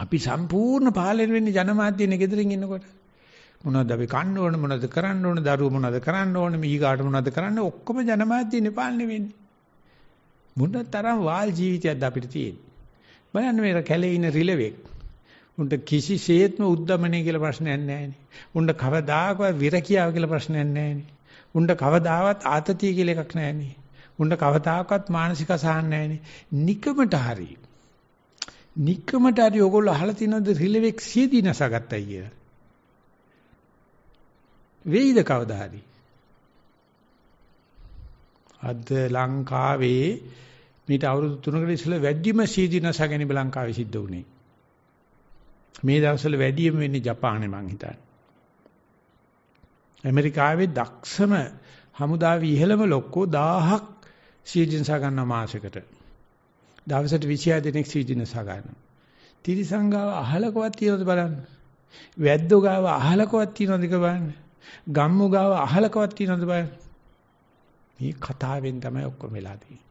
අපි සම්පූර්ණ පාලනය වෙන්නේ ජනමාධ්‍යනේ ගෙදරින් ඉන්නකොට. මොනවද අපි කන්න ඕන මොනවද කරන්න ඕන දරුවෝ මොනවද කරන්න ඕන මීගාට මොනවද කරන්න ඔක්කොම ජනමාධ්‍යනේ පාලනය වෙන්නේ. මොන තරම් වාල් ජීවිතයක්ද අපිට තියෙන්නේ. බලන්න මේ කැලේ ඉන්න රිලෙවෙක්. උන්ට කිසිසේත්ම උද්දමනය කියලා ප්‍රශ්නයක් නැහැනේ. උන්ට කවදාකවත් විරකියාව කියලා ප්‍රශ්නයක් නැහැනේ. උන්ට කවදාවත් ආතතිය කියලා එකක් නැහැනේ. උන්ට කවදාකවත් මානසික අසහන නැහැනේ. නිකමට හරි. නිකමට හරි ඔයගොල්ලෝ අහලා තියෙනවද රිලෙවෙක් සියදී නැසගත්තයි කියලා? වෙයිද කවදා හරි? අද ලංකාවේ මීට අවුරුදු 3කට ඉස්සෙල්ලා වැඩිම සීදී නැසගෙන ලංකාවේ සිද්ධ වුණේ. මේ දවස්වල වැඩිම වෙන්නේ ජපානේ මං හිතන්නේ. ඇමරිකාවේ දක්ෂම හමුදාවේ ඉහළම ලොක්කෝ 1000ක් සීජන්සා ගන්න මාසෙකට. දවසට 26 දිනක් සීජන්සා ගන්නවා. තිරිසංගාව අහලකවත් තියනවද බලන්න. වැද්දෝ ගාව අහලකවත් තියනවද බලන්න. ගම්මු ගාව අහලකවත් තියනවද බලන්න. මේ කතාවෙන් තමයි ඔක්කොම වෙලා තියෙන්නේ.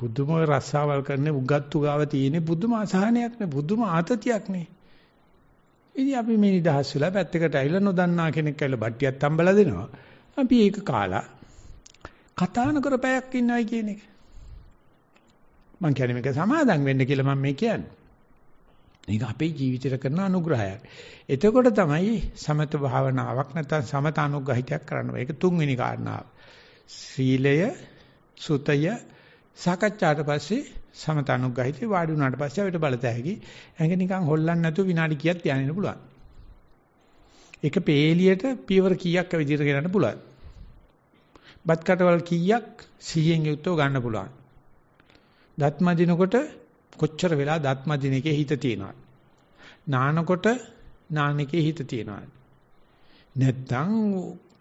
බුදුම රස්සාවල් කරන්නේ උගත්තු ගාව තියෙන්නේ බුදුම අසහනයක් නේ බුදුම ආතතියක් නේ. ඉතින් අපි මේ නිදහස් වෙලා පැත්තකට ඇවිල්ලා නොදන්නා කෙනෙක් ඇවිල්ලා බට්ටියක් තම්බලා දෙනවා. අපි ඒක කාලා කතා නොකර පැයක් ඉන්නවයි කියන එක. මං කියන්නේ මේක සමාදම් වෙන්න කියලා මම මේ කියන්නේ. මේක අපේ ජීවිතේට කරන අනුග්‍රහයක්. එතකොට තමයි සමත භාවනාවක් නැත්නම් සමත අනුග්‍රහිතයක් කරන්න. ඒක තුන්වෙනි කාරණාව. සීලය, සුතය, සාකච්ඡාට පස්සේ සමතනුග්ගහිතේ වාඩි වුණාට පස්සේ අපිට බලත හැකි ඇඟ නිකන් හොල්ලන්නේ නැතුව විනාඩි කීයක් ධානයන පුළුවන්. ඒක පේලියට පියවර කීයක් විදිහට ගන්න පුළුවන්. බත් කටවල් කීයක් 100න් යුක්තව ගන්න පුළුවන්. දත් මදිනකොට කොච්චර වෙලා දත් මදින එකේ හිත තියෙනවද? නානකොට නාන එකේ හිත තියෙනවද? නැත්තම්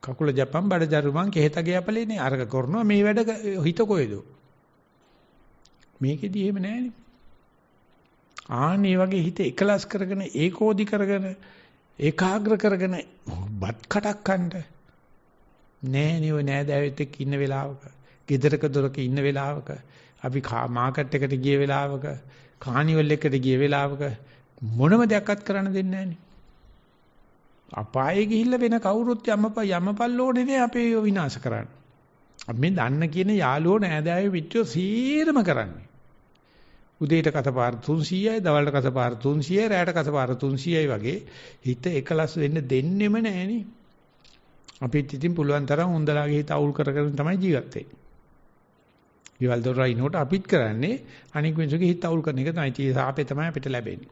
කකුල ජපන් බඩ ජරුමන් කෙහෙතගේ අපලේනේ අරක කරනවා මේ වැඩ හිත කොහෙද? මේකෙදි එහෙම නැහැනේ. ආන්නේ වගේ හිත එකලස් කරගෙන ඒකෝදි කරගෙන ඒකාග්‍ර කරගෙන බත් කටක් කන්න නෑ නේ ඔය නෑදෑයෙක් එක්ක ඉන්න වෙලාවක ගෙදරක දොරක ඉන්න වෙලාවක අපි මාකට් එකට ගිය වෙලාවක කානිවල් එකට ගිය වෙලාවක මොනම දෙයක්වත් කරන්න දෙන්නේ නෑනේ අපායේ ගිහිල්ලා වෙන කවුරුත් යමප යමපල්ලෝනේ නේ අපේ විනාශ කරන්නේ අපි මේ දන්න කියන යාළුවෝ නෑදෑයෝ පිට්ටෝ සීරම කරන්නේ. උදේට කසපාර 300යි, දවල්ට කසපාර 300යි, රාත්‍රීට කසපාර 300යි වගේ හිත එකලස් වෙන්න දෙන්නෙම නෑනේ. අපිත් ඉතින් පුළුවන් තරම් හොඳලාගේ හිත අවුල් කරගෙන තමයි ජීවත් වෙන්නේ. ඊවල දොරයිනෝට අපිත් කරන්නේ අනික් මිනිස්සුගේ හිත අවුල් කරන එක තමයි. ඒ සාපේ තමයි අපිට ලැබෙන්නේ.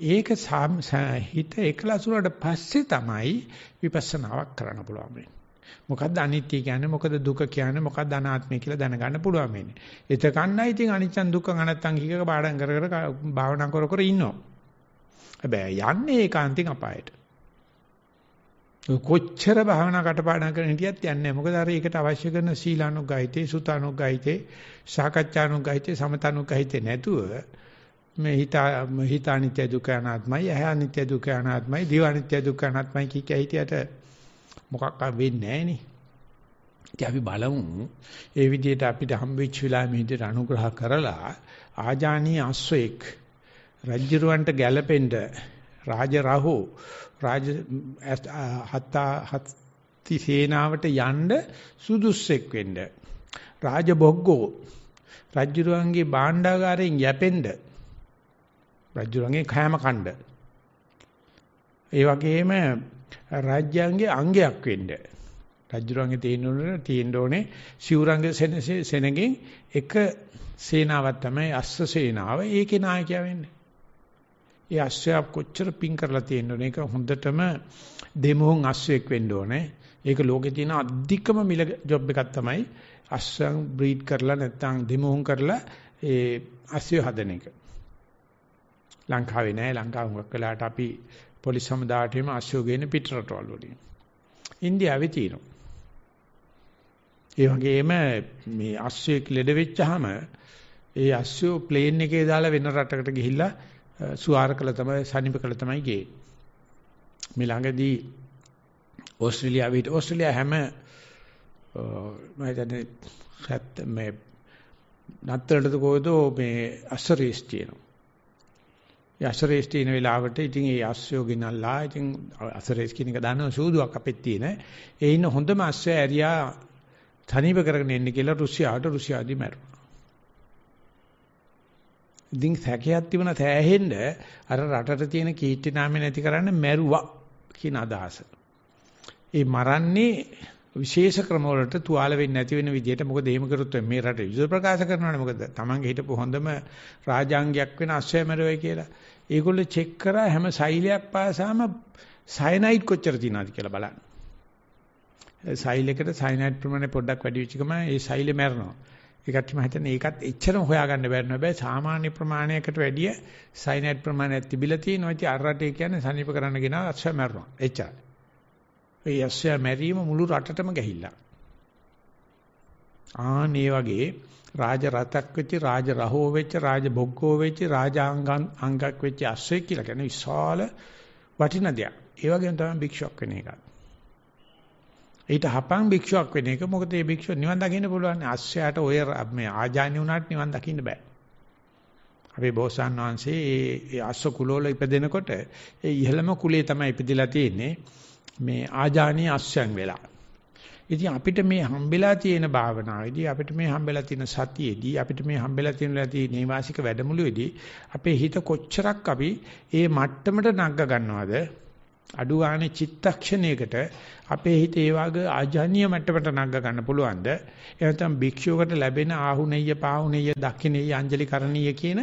ඒක හිත එකලස් වුණාට පස්සේ තමයි විපස්සනාවක් කරන්න පුළුවන් වෙන්නේ. මොකද්ද අනිත්‍ය කියන්නේ මොකද දුක කියන්නේ මොකද්ද අනාත්මය කියලා දැනගන්න පුළුවන් වෙන්නේ. එතකන්නයි ඉතින් අනිච්චන් දුක්ඛං අනත්තං කීකක පාඩම් කර කර භාවනා කර කර ඉන්නවා. හැබැයි යන්නේ ඒකාන්තින් අපායට. කොච්චර භාවනා කටපාඩම් කරන හිටියත් යන්නේ නැහැ. මොකද අර ඒකට අවශ්‍ය කරන සීලානුගායිතේ, සුතානුගායිතේ, සාකච්ඡානුගායිතේ, සමතානුගායිතේ නැතුව මේ හිත හිත අනිත්‍ය දුක්ඛ අනාත්මයි, ඇහැ අනිත්‍ය දුක්ඛ අනාත්මයි, දිව අනිත්‍ය දුක්ඛ අනාත්මයි කිය කිය හිටියට මොකක් වෙන්නේ නැහැ නේ. ඉතින් අපි බලමු ඒ විදිහට අපිට හම්බෙච්ච වෙලාවෙ මේ විදිහට අනුග්‍රහ කරලා ආජානීය අස්වැක් රජ්ජරුවන්ට ගැලපෙන්න රාජ රහෝ රාජ හත හත්ති සේනාවට යන්න සුදුස්සෙක් වෙන්න රාජ බොග්ගෝ රජ්ජරුවන්ගේ භාණ්ඩාගාරයෙන් යැපෙන්න රජ්ජරුවන්ගේ කෑම කණ්ඩ ඒ වගේම රාජ්‍යංගේ අංගයක් වෙන්න. රජුරන්ගේ තියෙන්න ඕනේ තියෙන්න ඕනේ සිවුරංග සෙනගෙන් එක සේනාවක් තමයි අස්ස සේනාව. ඒකේ නායකයා වෙන්නේ. ඒ අස්සයා කොච්චර පිං කරලා තියෙන්න ඕනේ. ඒක හොඳටම දෙමොහොන් අස්සෙක් වෙන්න ඕනේ. ඒක ලෝකේ තියෙන අධිකම මිල ජොබ් එකක් තමයි අස්සන් බ්‍රීඩ් කරලා නැත්නම් දෙමොහොන් කරලා ඒ අස්සය හදන එක. ලංකාවේ නෑ ලංකාව හුඟක් වෙලාට අපි පොලිස් හමුදාවට එම අශ්වය ගේන පිටරටවල් වලින්. ඉන්දියාවේ තියෙනවා. ඒ වගේම මේ අශ්වයෙක් ලෙඩ වෙච්චාම ඒ අශ්වය ප්ලේන් එකේ දාලා වෙන රටකට ගිහිල්ලා සුවාර කළ තමයි සනීප කළ තමයි ගේන්නේ. මේ ළඟදී ඕස්ට්‍රේලියාවේ ඕස්ට්‍රේලියා හැම මම හිතන්නේ මේ නතරටද කොහෙද මේ අස්සරේස් තියෙනවා. යසරේස් තියෙන වෙලාවට ඉතින් ඒ අස්සයෝ ගෙනල්ලා ඉතින් අසරේස් කියන එක දන්නව සූදුවක් අපෙත් තියෙන. ඒ ඉන්න හොඳම අස්සය ඇරියා තනිව කරගෙන එන්න කියලා රුසියාවට රුසියාදී මැරුණා. ඉතින් සැකයක් තිබුණා සෑහෙන්න අර රටට තියෙන කීර්ති නාමය නැති කරන්න මැරුවා කියන අදහස. ඒ මරන්නේ විශේෂ ක්‍රම වලට තුවාල වෙන්නේ නැති වෙන විදිහට මොකද එහෙම කරොත් මේ රට විදුල ප්‍රකාශ කරනවානේ මොකද Tamange හිටපු හොඳම රාජාංගයක් වෙන අශ්වයමරුවයි කියලා. ඒගොල්ලෝ චෙක් කරා හැම සෛලයක් පාසාම සයනයිඩ් කොච්චර තියෙනවද කියලා බලන්න. සෛලයකට සයනයිඩ් ප්‍රමාණය පොඩ්ඩක් වැඩි වෙච්ච ගමන් ඒ සෛලෙ මැරෙනවා. ඒකට මම හිතන්නේ ඒකත් එච්චරම හොයාගන්න බැරි නෑ. හැබැයි සාමාන්‍ය ප්‍රමාණයකට වැඩිය සයනයිඩ් ප්‍රමාණයක් තිබිලා තියෙනවා. ඉතින් අර රටේ කියන්නේ සනීප කරන්න ගෙන අශ්වය මැරෙනවා. එච්චරයි. ඒ යස්සයා මැරීම මුළු රටටම ගැහිලා. ආනේ වගේ රාජ රතක් වෙච්ච රාජ රහෝ වෙච්ච රාජ බොග්ගෝ වෙච්ච රාජාංගන් අංගක් වෙච්ච අස්සෙක් කියලා කියන්නේ විශාල වටින දෙයක්. ඒ වගේම තමයි භික්ෂුවක් වෙන එක. ඊට හපං භික්ෂුවක් වෙන එක මොකද මේ භික්ෂුව නිවන් දකින්න පුළුවන් අස්සයාට ඔය මේ ආජානි වුණාට නිවන් දකින්න බෑ. අපේ බෝසත්න් වහන්සේ ඒ අස්ස කුලවල ඉපදෙනකොට ඒ ඉහළම කුලේ තමයි ඉපදිලා තියෙන්නේ. මේ ආජානීය අස්යන් වෙලා. ඉතින් අපිට මේ හම්බෙලා තියෙන භාවනාවේදී අපිට මේ හම්බෙලා තියෙන සතියේදී අපිට මේ හම්බෙලා තියෙන ලදී නේවාසික වැඩමුළුවේදී අපේ හිත කොච්චරක් අපි ඒ මට්ටමට නග්ග ගන්නවද අඩු ගානේ චිත්තක්ෂණයකට අපේ හිත ඒ වගේ ආජානීය මට්ටමට නග්ග ගන්න පුළුවන්ද? එහෙනම් භික්ෂුවකට ලැබෙන ආහුණෙය පාහුණෙය දක්ෂිනෙය අංජලි කරණීය කියන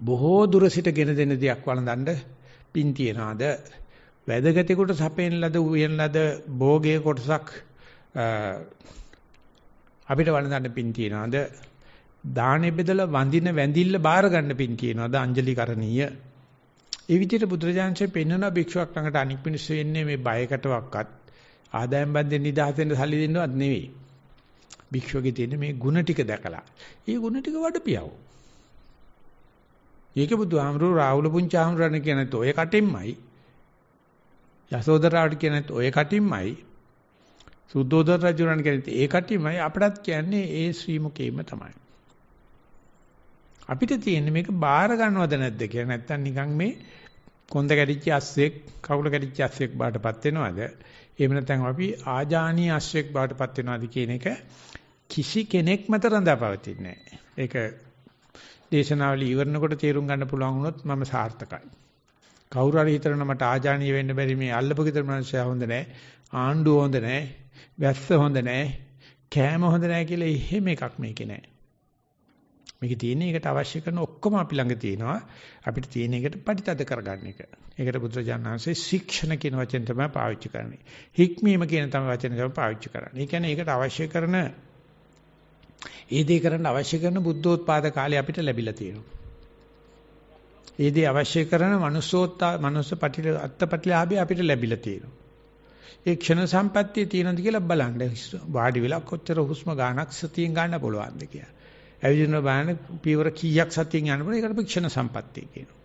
බොහෝ දුර සිට ගෙන දෙන දෙයක් වළඳන්න පින් තියනවාද? වැදගතිකට සපෙන් ලද උයන් ලද භෝගයේ කොටසක් අපිට වළඳන්න පින් තියනවාද? දානෙ බෙදලා වඳින වැඳිල්ල බාර ගන්න පින් කියනවාද අංජලි කරණීය ඒ විදිහට බුදුරජාන්සේ පෙන්වන භික්ෂුවක් ළඟට අනික් මිනිස්සු එන්නේ මේ බයකටවත් ආදායම් බන්දෙන් නිදහසෙන් සල්ලි දෙන්නවත් නෙවෙයි භික්ෂුවගේ තියෙන මේ ಗುಣ ටික දැකලා ඒ ಗುಣ ටික වඩපියව ඒක බුදුහාමරෝ රාහුල පුංචාමරණ කියනත් ඔය කටින්මයි යසෝදරාට කියනත් ඔය කටින්මයි සුද්ධෝදන රජුණන් කියනත් ඒ කටින්මයි අපටත් කියන්නේ ඒ ශ්‍රී මුකේම තමයි. අපිට තියෙන්නේ මේක බාර ගන්නවද නැද්ද කියලා නැත්තම් නිකන් මේ කොන්ද කැඩිච්ච අස්සෙක් කකුල කැඩිච්ච අස්සෙක් බාටපත් වෙනවද? එහෙම නැත්නම් අපි ආජානීය අස්සෙක් බාටපත් වෙනවද කියන එක කිසි කෙනෙක් මත රඳාපවතින්නේ නැහැ. ඒක දේශනාවල ඉවරනකොට තේරුම් ගන්න පුළුවන් වුණොත් මම සාර්ථකයි. කවුරු හරි හිතනවා මට ආජානීය වෙන්න බැරි මේ අල්ලපු ගෙදර මනුස්සයා හොඳ නැහැ. ආණ්ඩුව හොඳ නැහැ. වැස්ස හොඳ නැහැ. කෑම හොඳ නැහැ කියලා එහෙම එකක් මේකේ නැහැ. මේකේ තියෙන එකට අවශ්‍ය කරන ඔක්කොම අපි ළඟ තියෙනවා. අපිට තියෙන එකට ප්‍රතිතද කරගන්න එක. ඒකට බුදුරජාණන්සේ ශික්ෂණ කියන වචන තමයි පාවිච්චි කරන්නේ. හික්මීම කියන තමයි වචන තමයි පාවිච්චි කරන්නේ. ඒ කියන්නේ ඒකට අවශ්‍ය කරන ඒ දේ කරන්න අවශ්‍ය කරන බුද්ධෝත්පාද කාලය අපිට ලැබිලා තියෙනවා. ඒ දේ අවශ්‍ය කරන manussෝත්තා manuss පටිල අත්පටිලාභය අපිට ලැබිලා තියෙනවා. ඒ ක්ෂණ සම්පත්තිය තියෙනවද කියලා බලන්න. වාඩි වෙලා කොච්චර හුස්ම ගන්නක් සතියෙන් ගන්න පුළුවන්ද කියලා. ඇවිදින බාන පීවර කීයක් සතියෙන් යන්න පුළුවන් ඒකට ක්ෂණ සම්පත්තිය කියනවා.